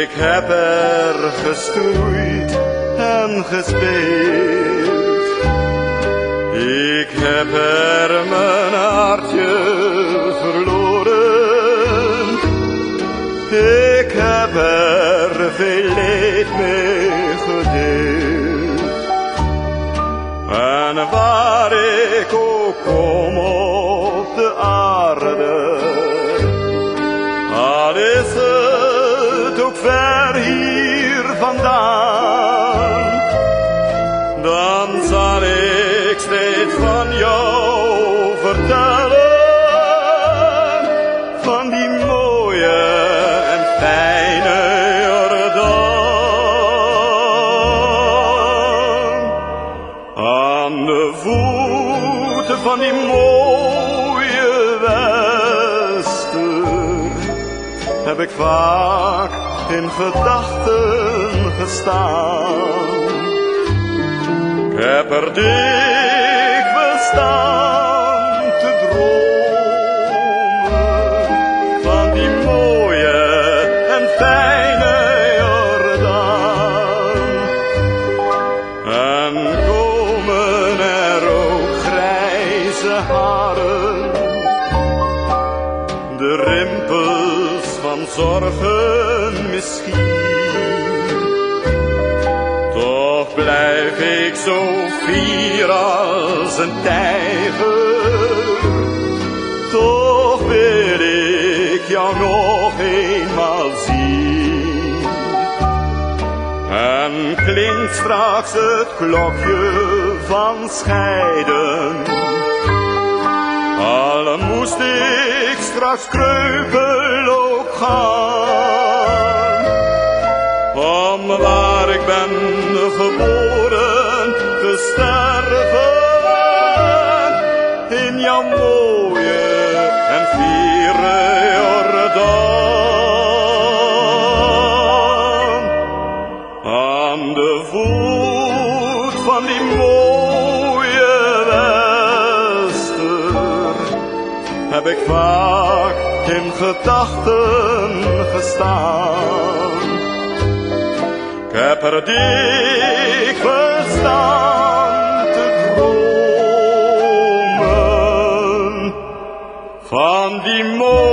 Ik heb er gestoeid en gespeeld. Ik heb er mijn hartje verloren. Ik heb er veel leed mee gedeeld. En waar ik ook kom op de aarde, ik van jou vertellen, van die mooie en fijne Jordaan. Aan de voeten van die mooie wester heb ik vaak in gedachten gestaan. Heb er de rimpels van zorgen misschien. Toch blijf ik zo fier als een tijger. Toch wil ik jou nog eenmaal zien. En klinkt straks het klokje van scheiden. Moest ik straks kreupelloop gaan. Om waar ik ben geboren te sterven. In jouw mooie en Jordaan. Aan de voet van die mooie heb ik vaak in gedachten gestaan. Ik heb er dikwijls staan te dromen van die mooie